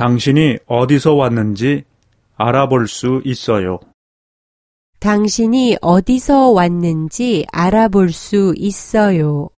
당신이 어디서 왔는지 알아볼 수 있어요. 당신이 어디서 왔는지 알아볼 수 있어요.